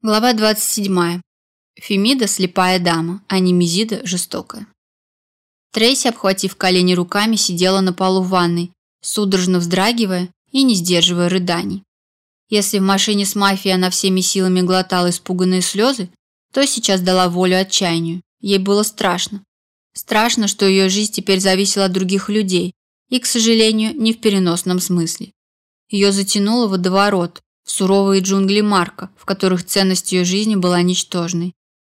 Глава 27. Фемида – слепая дама, а Немезида – жестокая. Трейси, обхватив колени руками, сидела на полу ванной, судорожно вздрагивая и не сдерживая рыданий. Если в машине с мафией она всеми силами глотала испуганные слезы, то сейчас дала волю отчаянию. Ей было страшно. Страшно, что ее жизнь теперь зависела от других людей, и, к сожалению, не в переносном смысле. Ее затянуло водоворот, суровые джунгли Марка, в которых ценность ее жизни была ничтожной.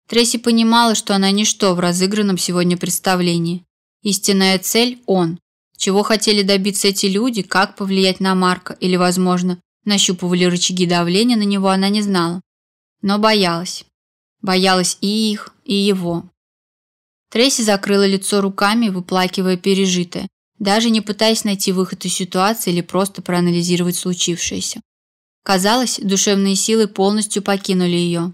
Трейси понимала, что она ничто в разыгранном сегодня представлении. Истинная цель – он. Чего хотели добиться эти люди, как повлиять на Марка или, возможно, нащупывали рычаги давления на него, она не знала. Но боялась. Боялась и их, и его. Трейси закрыла лицо руками, выплакивая пережитое, даже не пытаясь найти выход из ситуации или просто проанализировать случившееся. Казалось, душевные силы полностью покинули ее.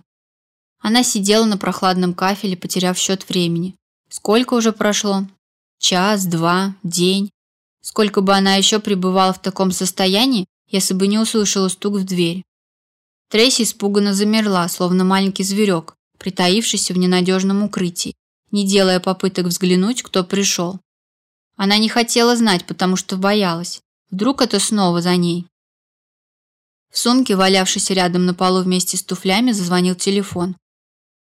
Она сидела на прохладном кафеле, потеряв счет времени. Сколько уже прошло? Час, два, день. Сколько бы она еще пребывала в таком состоянии, если бы не услышала стук в дверь. Трейси испуганно замерла, словно маленький зверек, притаившийся в ненадежном укрытии, не делая попыток взглянуть, кто пришел. Она не хотела знать, потому что боялась. Вдруг это снова за ней. В сумке, валявшейся рядом на полу вместе с туфлями, зазвонил телефон.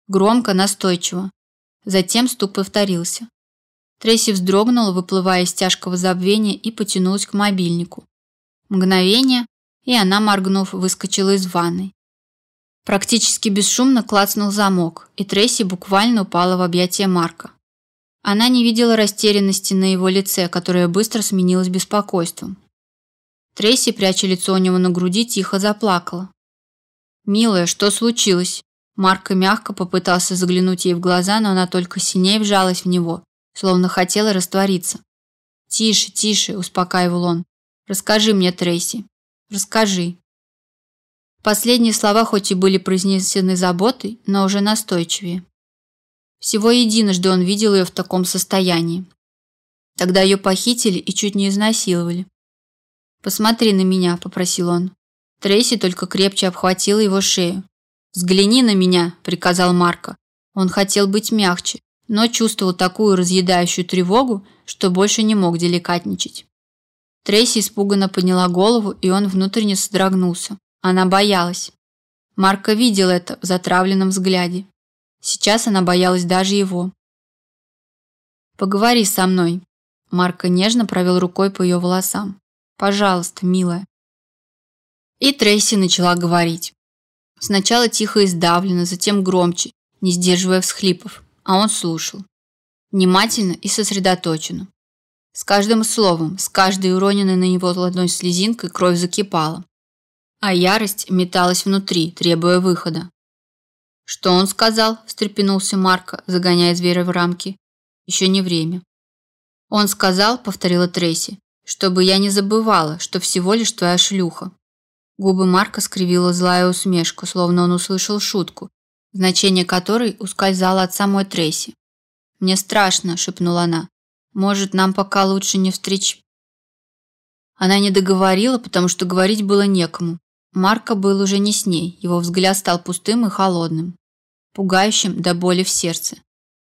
Громко, настойчиво. Затем стук повторился. Трейси вздрогнула, выплывая из тяжкого забвения, и потянулась к мобильнику. Мгновение, и она, моргнув, выскочила из ванной. Практически бесшумно клацнул замок, и Трейси буквально упала в объятия Марка. Она не видела растерянности на его лице, которое быстро сменилось беспокойством. Трейси, пряча лицо у него на груди, тихо заплакала. «Милая, что случилось?» Марко мягко попытался заглянуть ей в глаза, но она только синее вжалась в него, словно хотела раствориться. «Тише, тише», – успокаивал он. «Расскажи мне, Трейси. Расскажи». Последние слова хоть и были произнесены заботой, но уже настойчивее. Всего единожды он видел ее в таком состоянии. Тогда ее похитили и чуть не изнасиловали. «Посмотри на меня», – попросил он. Трейси только крепче обхватила его шею. «Взгляни на меня», – приказал Марко. Он хотел быть мягче, но чувствовал такую разъедающую тревогу, что больше не мог деликатничать. Трейси испуганно подняла голову, и он внутренне содрогнулся. Она боялась. Марко видел это в затравленном взгляде. Сейчас она боялась даже его. «Поговори со мной». Марко нежно провел рукой по ее волосам. Пожалуйста, милая. И Трейси начала говорить. Сначала тихо и сдавленно, затем громче, не сдерживая всхлипов, а он слушал. Внимательно и сосредоточенно. С каждым словом, с каждой уроненной на него ладонь слезинкой кровь закипала. А ярость металась внутри, требуя выхода. «Что он сказал?» – встрепенулся Марко, загоняя зверя в рамки. «Еще не время». «Он сказал», – повторила Трейси, чтобы я не забывала, что всего лишь твоя шлюха. Губы Марка скривила злая усмешка, словно он услышал шутку, значение которой ускользало от самой Трейси. «Мне страшно», – шепнула она. «Может, нам пока лучше не встреч...» Она не договорила, потому что говорить было некому. Марка был уже не с ней, его взгляд стал пустым и холодным, пугающим до боли в сердце.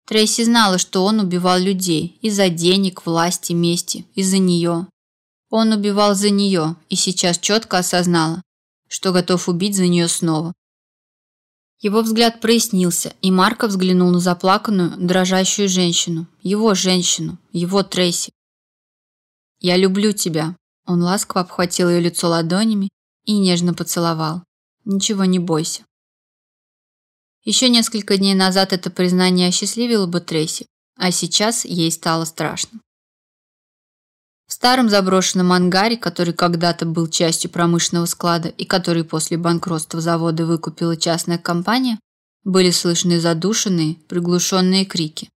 Трейси знала, что он убивал людей из-за денег, власти, мести, из-за нее. Он убивал за нее и сейчас четко осознала, что готов убить за нее снова. Его взгляд прояснился, и Марко взглянул на заплаканную, дрожащую женщину, его женщину, его Трейси. «Я люблю тебя», – он ласково обхватил ее лицо ладонями и нежно поцеловал. «Ничего не бойся». Еще несколько дней назад это признание осчастливило бы Трейси, а сейчас ей стало страшно. В старом заброшенном ангаре, который когда-то был частью промышленного склада и который после банкротства завода выкупила частная компания, были слышны задушенные, приглушенные крики.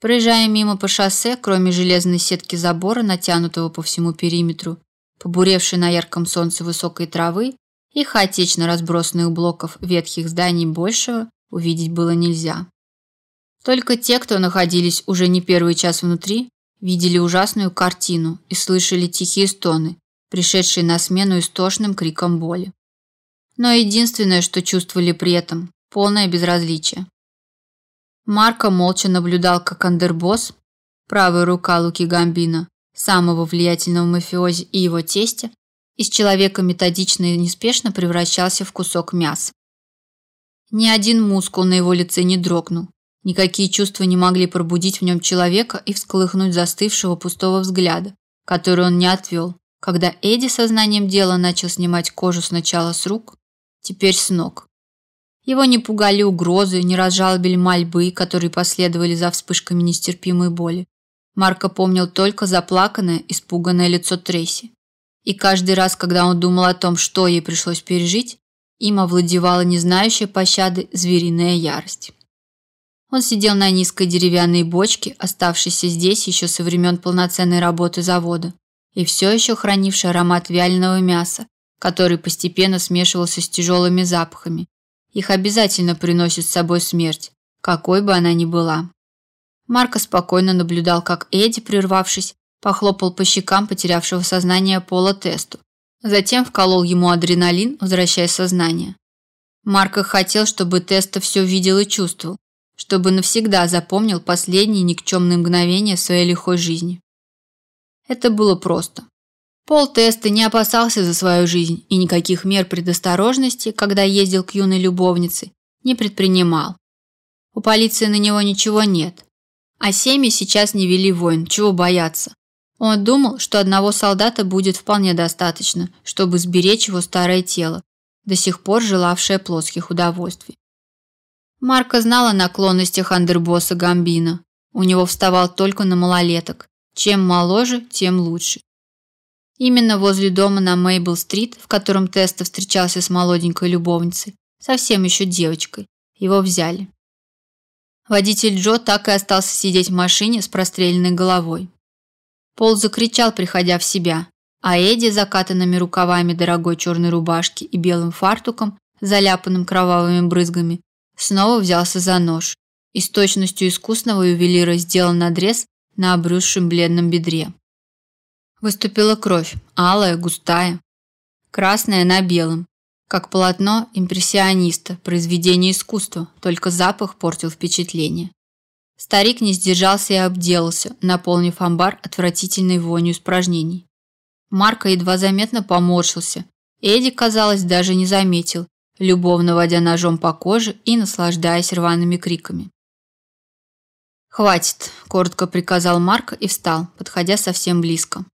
Проезжая мимо по шоссе, кроме железной сетки забора, натянутого по всему периметру, побуревшей на ярком солнце высокой травы, и хаотично разбросанных блоков ветхих зданий большего увидеть было нельзя. Только те, кто находились уже не первый час внутри, видели ужасную картину и слышали тихие стоны, пришедшие на смену истошным крикам боли. Но единственное, что чувствовали при этом – полное безразличие. Марко молча наблюдал, как Андербосс, правая рука Луки Гамбина, самого влиятельного мафиози и его тестя, из человека методично и неспешно превращался в кусок мяса. Ни один мускул на его лице не дрогнул, никакие чувства не могли пробудить в нем человека и всколыхнуть застывшего пустого взгляда, который он не отвел, когда Эдди сознанием дела начал снимать кожу сначала с рук, теперь с ног. Его не пугали угрозы, не разжалобили мольбы, которые последовали за вспышками нестерпимой боли. Марко помнил только заплаканное, испуганное лицо Трейси. И каждый раз, когда он думал о том, что ей пришлось пережить, им овладевала не знающая пощады звериная ярость. Он сидел на низкой деревянной бочке, оставшейся здесь еще со времен полноценной работы завода, и все еще хранившей аромат вяленого мяса, который постепенно смешивался с тяжелыми запахами, их обязательно приносит с собой смерть, какой бы она ни была. Марко спокойно наблюдал, как Эдди, прервавшись, похлопал по щекам потерявшего сознание Пола Тесту. Затем вколол ему адреналин, возвращая сознание. Марко хотел, чтобы Теста все видел и чувствовал, чтобы навсегда запомнил последние никчемные мгновения своей лихой жизни. Это было просто. Пол Теста не опасался за свою жизнь и никаких мер предосторожности, когда ездил к юной любовнице, не предпринимал. У полиции на него ничего нет. А семьи сейчас не вели войн, чего бояться. Он думал, что одного солдата будет вполне достаточно, чтобы сберечь его старое тело, до сих пор желавшее плоских удовольствий. Марко знал о наклонностях андербосса Гамбина. У него вставал только на малолеток. Чем моложе, тем лучше. Именно возле дома на Мейбл-стрит, в котором Теста встречался с молоденькой любовницей, совсем еще девочкой, его взяли. Водитель Джо так и остался сидеть в машине с простреленной головой. Пол закричал, приходя в себя, а Эдди, закатанными рукавами дорогой черной рубашки и белым фартуком, заляпанным кровавыми брызгами, снова взялся за нож и с точностью искусного ювелира сделал надрез на обрюзшем бледном бедре. Выступила кровь, алая, густая, красная на белом, как полотно импрессиониста, произведение искусства, только запах портил впечатление. Старик не сдержался и обделался, наполнив амбар отвратительной вонью испражнений. Марко едва заметно поморщился. Эдди, казалось, даже не заметил, любовно водя ножом по коже и наслаждаясь рваными криками. «Хватит», – коротко приказал Марко и встал, подходя совсем близко.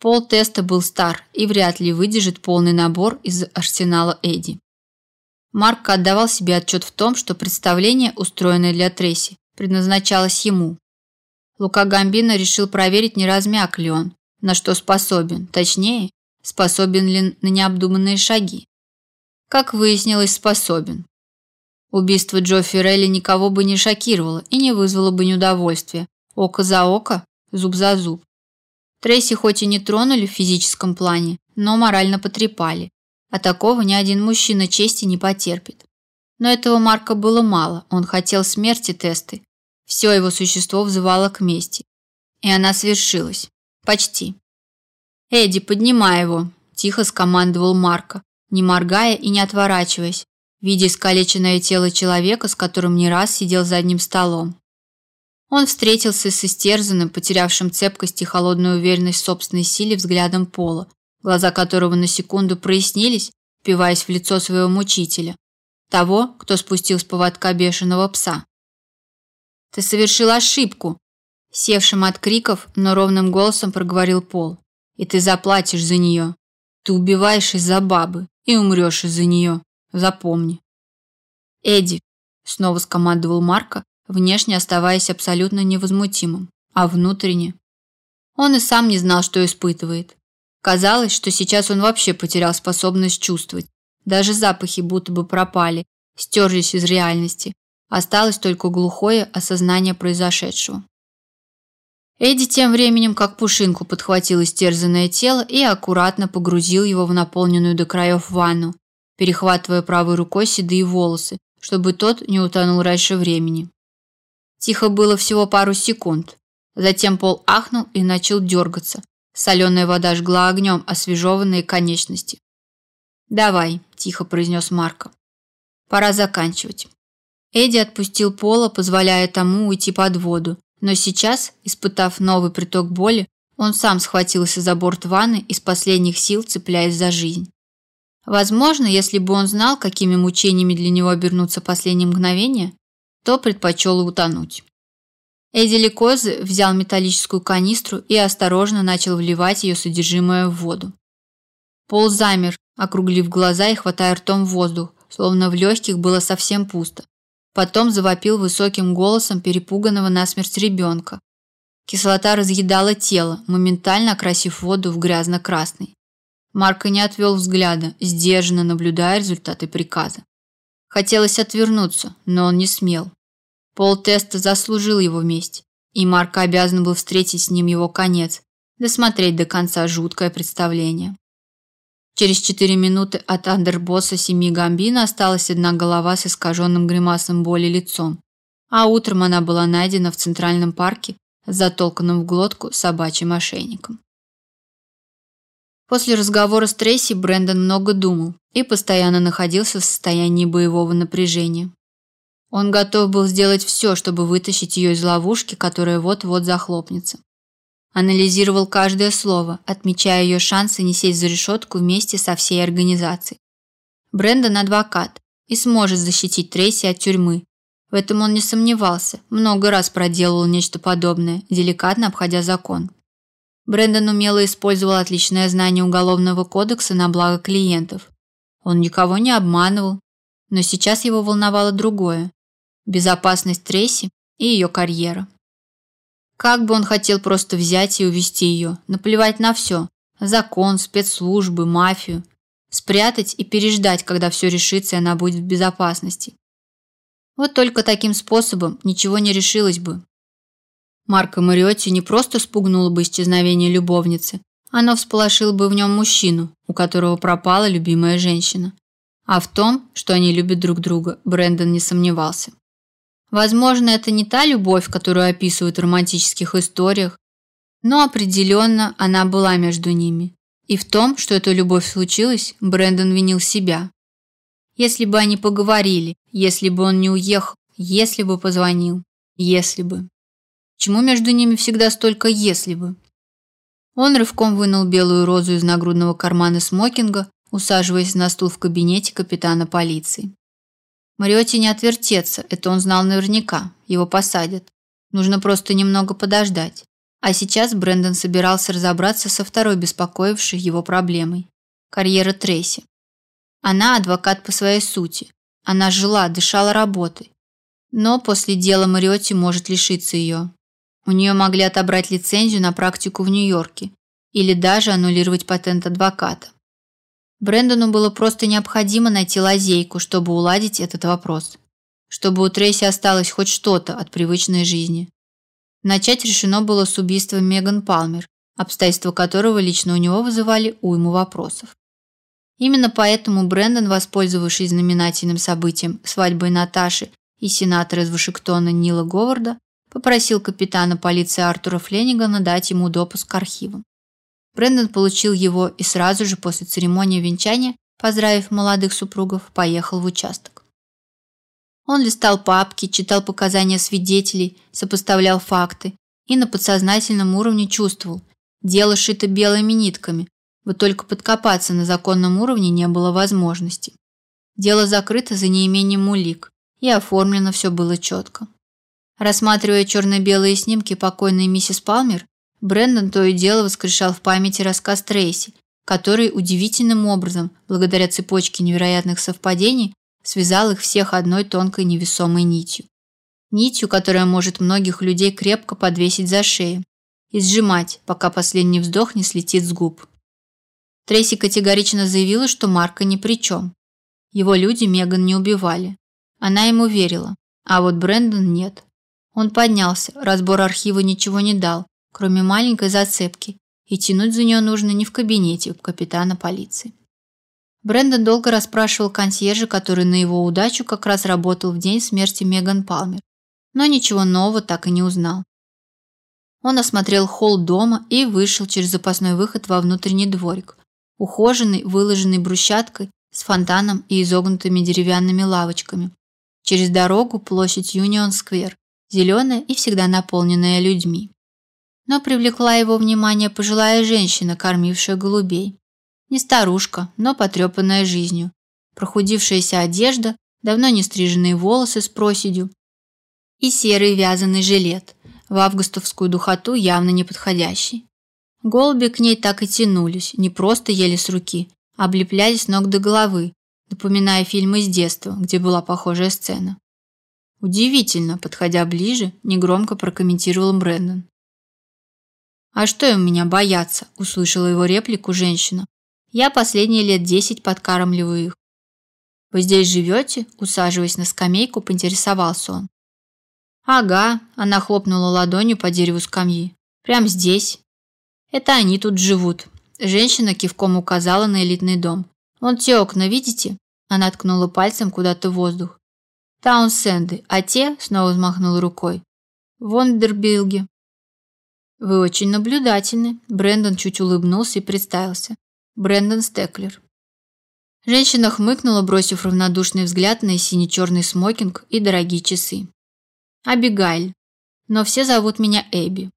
Пол теста был стар и вряд ли выдержит полный набор из арсенала Эдди. Марк отдавал себе отчет в том, что представление, устроенное для Тресси, предназначалось ему. Лука Гамбино решил проверить, не размяк ли он, на что способен, точнее, способен ли на необдуманные шаги. Как выяснилось, способен. Убийство Джо Феррелли никого бы не шокировало и не вызвало бы неудовольствия. Око за око, зуб за зуб. Трейси хоть и не тронули в физическом плане, но морально потрепали. А такого ни один мужчина чести не потерпит. Но этого Марка было мало, он хотел смерти тесты. Все его существо взывало к мести. И она свершилась. Почти. «Эдди, поднимай его!» – тихо скомандовал Марка, не моргая и не отворачиваясь, видя искалеченное тело человека, с которым не раз сидел за одним столом. Он встретился с истерзанным, потерявшим цепкость и холодную уверенность в собственной силе взглядом Пола, глаза которого на секунду прояснились, впиваясь в лицо своего мучителя, того, кто спустил с поводка бешеного пса. «Ты совершил ошибку!» Севшим от криков, но ровным голосом проговорил Пол. «И ты заплатишь за нее. Ты убиваешь из-за бабы и умрешь из-за нее. Запомни». «Эдди!» – снова скомандовал Марка, внешне оставаясь абсолютно невозмутимым, а внутренне. Он и сам не знал, что испытывает. Казалось, что сейчас он вообще потерял способность чувствовать. Даже запахи будто бы пропали, стерлись из реальности. Осталось только глухое осознание произошедшего. Эдди тем временем как пушинку подхватил истерзанное тело и аккуратно погрузил его в наполненную до краев ванну, перехватывая правой рукой седые волосы, чтобы тот не утонул раньше времени. Тихо было всего пару секунд. Затем пол ахнул и начал дергаться. Соленая вода жгла огнем освежеванные конечности. «Давай», – тихо произнес Марко. «Пора заканчивать». Эдди отпустил Пола, позволяя тому уйти под воду, но сейчас, испытав новый приток боли, он сам схватился за борт ванны из последних сил, цепляясь за жизнь. Возможно, если бы он знал, какими мучениями для него обернутся последние мгновения, то предпочел утонуть. Эдди Ликозы взял металлическую канистру и осторожно начал вливать ее содержимое в воду. Пол замер, округлив глаза и хватая ртом воздух, словно в легких было совсем пусто. Потом завопил высоким голосом перепуганного насмерть ребенка. Кислота разъедала тело, моментально окрасив воду в грязно-красный. Марко не отвел взгляда, сдержанно наблюдая результаты приказа. Хотелось отвернуться, но он не смел. Пол теста заслужил его месть, и Марко обязан был встретить с ним его конец, досмотреть до конца жуткое представление. Через четыре минуты от андербосса семи Гамбина осталась одна голова с искаженным гримасом боли лицом, а утром она была найдена в Центральном парке затолканным в глотку собачьим ошейником. После разговора с Трейси Брэндон много думал и постоянно находился в состоянии боевого напряжения. Он готов был сделать все, чтобы вытащить ее из ловушки, которая вот-вот захлопнется. Анализировал каждое слово, отмечая ее шансы не сесть за решетку вместе со всей организацией. Брэндон адвокат и сможет защитить Трейси от тюрьмы. В этом он не сомневался, много раз проделывал нечто подобное, деликатно обходя закон. Брэндон умело использовал отличное знание уголовного кодекса на благо клиентов. Он никого не обманывал, но сейчас его волновало другое безопасность Трейси и ее карьера. Как бы он хотел просто взять и увести ее, наплевать на все – закон, спецслужбы, мафию, спрятать и переждать, когда все решится и она будет в безопасности. Вот только таким способом ничего не решилось бы. Марко Мариотти не просто спугнуло бы исчезновение любовницы, оно всполошило бы в нем мужчину, у которого пропала любимая женщина. А в том, что они любят друг друга, Брэндон не сомневался. Возможно, это не та любовь, которую описывают в романтических историях, но определенно она была между ними. И в том, что эта любовь случилась, Брэндон винил себя. Если бы они поговорили, если бы он не уехал, если бы позвонил, если бы. Чему между ними всегда столько «если бы»? Он рывком вынул белую розу из нагрудного кармана смокинга, усаживаясь на стул в кабинете капитана полиции. Мариотти не отвертеться, это он знал наверняка. Его посадят. Нужно просто немного подождать. А сейчас Брэндон собирался разобраться со второй беспокоившей его проблемой – карьера Трейси. Она адвокат по своей сути. Она жила, дышала работой. Но после дела Мариотти может лишиться ее. У нее могли отобрать лицензию на практику в Нью-Йорке или даже аннулировать патент адвоката. Брэндону было просто необходимо найти лазейку, чтобы уладить этот вопрос. Чтобы у Трейси осталось хоть что-то от привычной жизни. Начать решено было с убийства Меган Палмер, обстоятельства которого лично у него вызывали уйму вопросов. Именно поэтому Брэндон, воспользовавшись знаменательным событием свадьбой Наташи и сенатора из Вашингтона Нила Говарда, попросил капитана полиции Артура Фленигана дать ему допуск к архивам. Брэндон получил его и сразу же после церемонии венчания, поздравив молодых супругов, поехал в участок. Он листал папки, читал показания свидетелей, сопоставлял факты и на подсознательном уровне чувствовал, дело шито белыми нитками, вот только подкопаться на законном уровне не было возможности. Дело закрыто за неимением улик, и оформлено все было четко. Рассматривая черно-белые снимки покойной миссис Палмер, Брэндон то и дело воскрешал в памяти рассказ Трейси, который удивительным образом, благодаря цепочке невероятных совпадений, связал их всех одной тонкой невесомой нитью. Нитью, которая может многих людей крепко подвесить за шею и сжимать, пока последний вздох не слетит с губ. Трейси категорично заявила, что Марка ни при чем. Его люди Меган не убивали. Она ему верила, а вот Брэндон нет. Он поднялся, разбор архива ничего не дал, кроме маленькой зацепки, и тянуть за нее нужно не в кабинете у капитана полиции. Брэндон долго расспрашивал консьержа, который на его удачу как раз работал в день смерти Меган Палмер, но ничего нового так и не узнал. Он осмотрел холл дома и вышел через запасной выход во внутренний дворик, ухоженный, выложенный брусчаткой с фонтаном и изогнутыми деревянными лавочками. Через дорогу площадь Юнион-сквер, зеленая и всегда наполненная людьми. Но привлекла его внимание пожилая женщина, кормившая голубей. Не старушка, но потрепанная жизнью. Прохудившаяся одежда, давно не стриженные волосы с проседью и серый вязаный жилет, в августовскую духоту явно не подходящий. Голуби к ней так и тянулись, не просто ели с руки, а облеплялись ног до головы, напоминая фильмы из детства, где была похожая сцена. Удивительно, подходя ближе, негромко прокомментировал Брэндон. «А что им меня бояться?» – услышала его реплику женщина. «Я последние лет десять подкармливаю их». «Вы здесь живете?» – усаживаясь на скамейку, поинтересовался он. «Ага», – она хлопнула ладонью по дереву скамьи. «Прям здесь». «Это они тут живут». Женщина кивком указала на элитный дом. «Вон те окна, видите?» Она ткнула пальцем куда-то в воздух. «Таунсенды, а те?» – снова взмахнула рукой. «Вондербилги». «Вы очень наблюдательны», – Брэндон чуть улыбнулся и представился. Брэндон Стеклер. Женщина хмыкнула, бросив равнодушный взгляд на сине-черный смокинг и дорогие часы. Абигайль, но все зовут меня Эбби.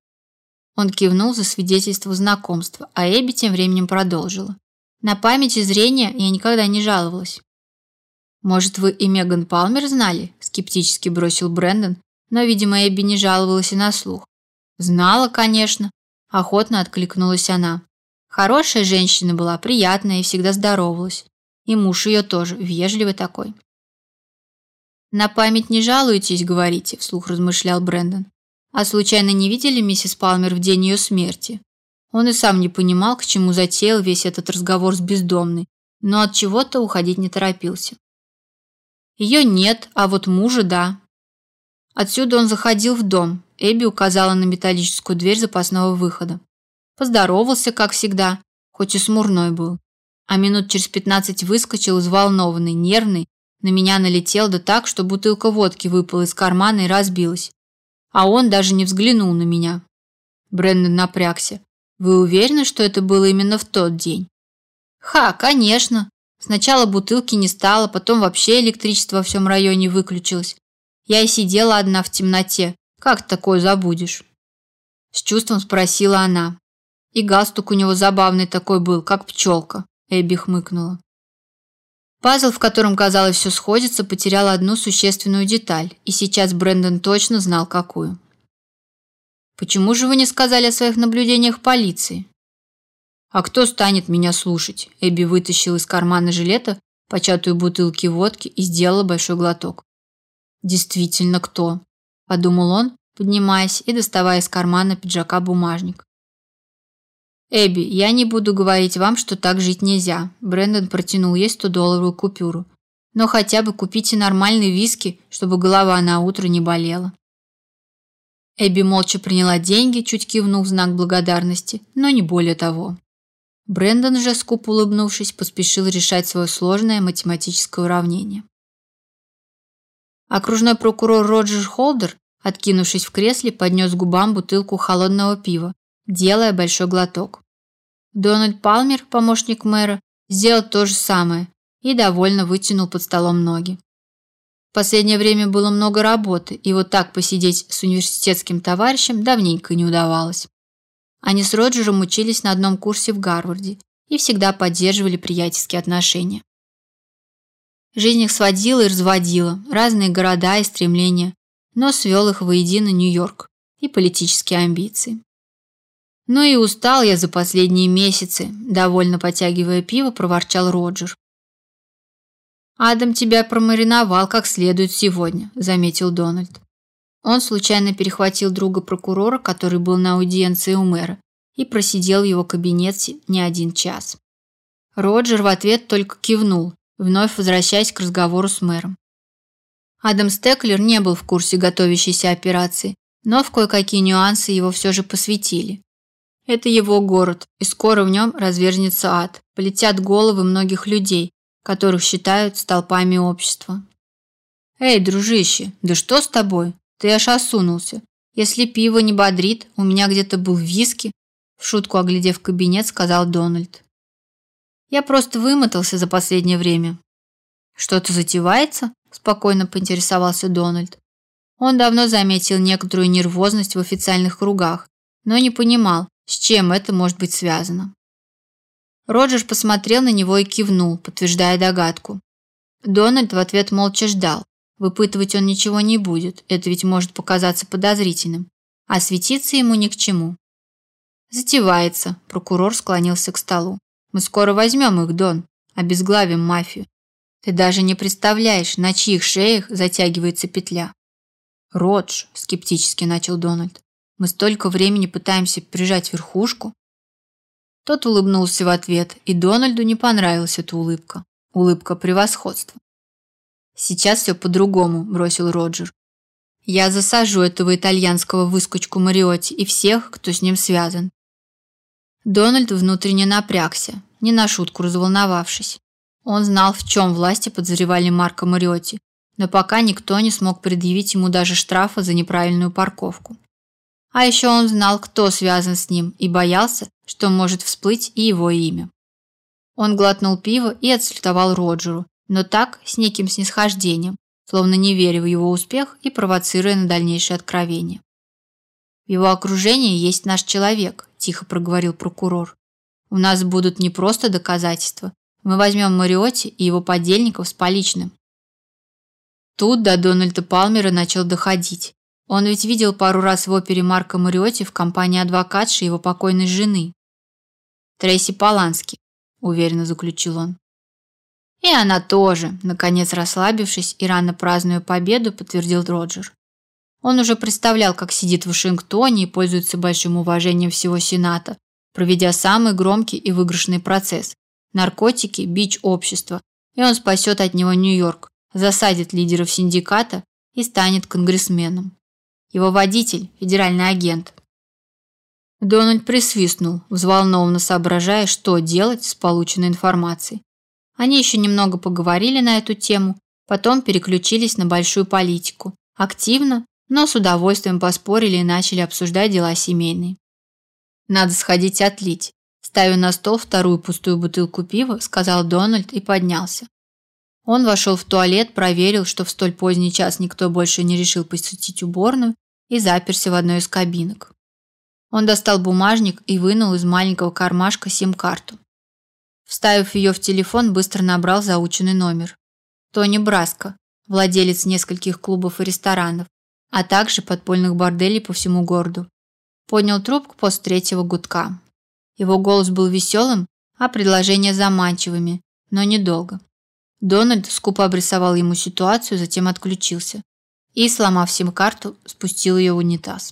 Он кивнул за свидетельство знакомства, а Эбби тем временем продолжила. На память и зрение я никогда не жаловалась. Может, вы и Меган Палмер знали? скептически бросил Брэндон, но, видимо, Эбби не жаловалась и на слух. Знала, конечно, охотно откликнулась она. Хорошая женщина была, приятная и всегда здоровалась. И муж ее тоже, вежливый такой. На память не жалуетесь, говорите, вслух размышлял Брэндон. А случайно не видели миссис Палмер в день ее смерти? Он и сам не понимал, к чему затеял весь этот разговор с бездомной, но от чего-то уходить не торопился. Ее нет, а вот мужа да. Отсюда он заходил в дом. Эбби указала на металлическую дверь запасного выхода. Поздоровался, как всегда, хоть и смурной был. А минут через пятнадцать выскочил взволнованный, нервный на меня налетел да так, что бутылка водки выпала из кармана и разбилась. А он даже не взглянул на меня. Брэндон напрягся. Вы уверены, что это было именно в тот день? Ха, конечно. Сначала бутылки не стало, потом вообще электричество во всем районе выключилось. Я и сидела одна в темноте. Как такое забудешь? С чувством спросила она. И галстук у него забавный такой был, как пчелка. Эбби хмыкнула. Пазл, в котором, казалось, все сходится, потерял одну существенную деталь, и сейчас Брэндон точно знал, какую. «Почему же вы не сказали о своих наблюдениях полиции?» «А кто станет меня слушать?» Эбби вытащил из кармана жилета початую бутылки водки и сделала большой глоток. «Действительно, кто?» – подумал он, поднимаясь и доставая из кармана пиджака бумажник. «Эбби, я не буду говорить вам, что так жить нельзя». Брэндон протянул ей 100-долларовую купюру. «Но хотя бы купите нормальные виски, чтобы голова на утро не болела». Эбби молча приняла деньги, чуть кивнув в знак благодарности, но не более того. Брэндон же, скупо улыбнувшись, поспешил решать свое сложное математическое уравнение. Окружной прокурор Роджер Холдер, откинувшись в кресле, поднес губам бутылку холодного пива, делая большой глоток. Дональд Палмер, помощник мэра, сделал то же самое и довольно вытянул под столом ноги. В последнее время было много работы, и вот так посидеть с университетским товарищем давненько не удавалось. Они с Роджером учились на одном курсе в Гарварде и всегда поддерживали приятельские отношения. Жизнь их сводила и разводила, разные города и стремления, но свел их воедино Нью-Йорк и политические амбиции. «Ну и устал я за последние месяцы», – довольно потягивая пиво, проворчал Роджер. «Адам тебя промариновал как следует сегодня», – заметил Дональд. Он случайно перехватил друга прокурора, который был на аудиенции у мэра, и просидел в его кабинете не один час. Роджер в ответ только кивнул, вновь возвращаясь к разговору с мэром. Адам Стеклер не был в курсе готовящейся операции, но в кое-какие нюансы его все же посвятили. Это его город, и скоро в нем развернется ад. Полетят головы многих людей, которых считают столпами общества. Эй, дружище, да что с тобой? Ты аж осунулся. Если пиво не бодрит, у меня где-то был виски, в шутку оглядев кабинет, сказал Дональд. Я просто вымотался за последнее время. Что-то затевается? Спокойно поинтересовался Дональд. Он давно заметил некоторую нервозность в официальных кругах, но не понимал, с чем это может быть связано. Роджер посмотрел на него и кивнул, подтверждая догадку. Дональд в ответ молча ждал. Выпытывать он ничего не будет, это ведь может показаться подозрительным, а светиться ему ни к чему. Затевается, прокурор склонился к столу. Мы скоро возьмем их, Дон, обезглавим мафию. Ты даже не представляешь, на чьих шеях затягивается петля. Родж, скептически начал Дональд. Мы столько времени пытаемся прижать верхушку. Тот улыбнулся в ответ, и Дональду не понравилась эта улыбка. Улыбка превосходства. Сейчас все по-другому, бросил Роджер. Я засажу этого итальянского выскочку Мариотти и всех, кто с ним связан. Дональд внутренне напрягся, не на шутку разволновавшись. Он знал, в чем власти подозревали Марка Мариотти, но пока никто не смог предъявить ему даже штрафа за неправильную парковку. А еще он знал, кто связан с ним, и боялся, что может всплыть и его имя. Он глотнул пиво и отсалютовал Роджеру, но так, с неким снисхождением, словно не веря в его успех и провоцируя на дальнейшее откровение. В его окружении есть наш человек, тихо проговорил прокурор. У нас будут не просто доказательства. Мы возьмем Мариотти и его подельников с поличным. Тут до Дональда Палмера начал доходить. Он ведь видел пару раз в опере Марка Мариотти в компании адвокатши его покойной жены. Трейси Полански, уверенно заключил он. И она тоже, наконец расслабившись и рано празднуя победу, подтвердил Роджер. Он уже представлял, как сидит в Вашингтоне и пользуется большим уважением всего Сената, проведя самый громкий и выигрышный процесс – наркотики, бич общества, и он спасет от него Нью-Йорк, засадит лидеров синдиката и станет конгрессменом. Его водитель – федеральный агент. Дональд присвистнул, взволнованно соображая, что делать с полученной информацией. Они еще немного поговорили на эту тему, потом переключились на большую политику, активно, но с удовольствием поспорили и начали обсуждать дела семейные. Надо сходить отлить. Ставя на стол вторую пустую бутылку пива, сказал Дональд и поднялся. Он вошел в туалет, проверил, что в столь поздний час никто больше не решил посетить уборную, и заперся в одной из кабинок. Он достал бумажник и вынул из маленького кармашка сим-карту. Вставив ее в телефон, быстро набрал заученный номер. Тони Браско, владелец нескольких клубов и ресторанов, а также подпольных борделей по всему городу. Поднял трубку после третьего гудка. Его голос был веселым, а предложения заманчивыми, но недолго. Дональд скупо обрисовал ему ситуацию, затем отключился и, сломав сим-карту, спустил ее в унитаз.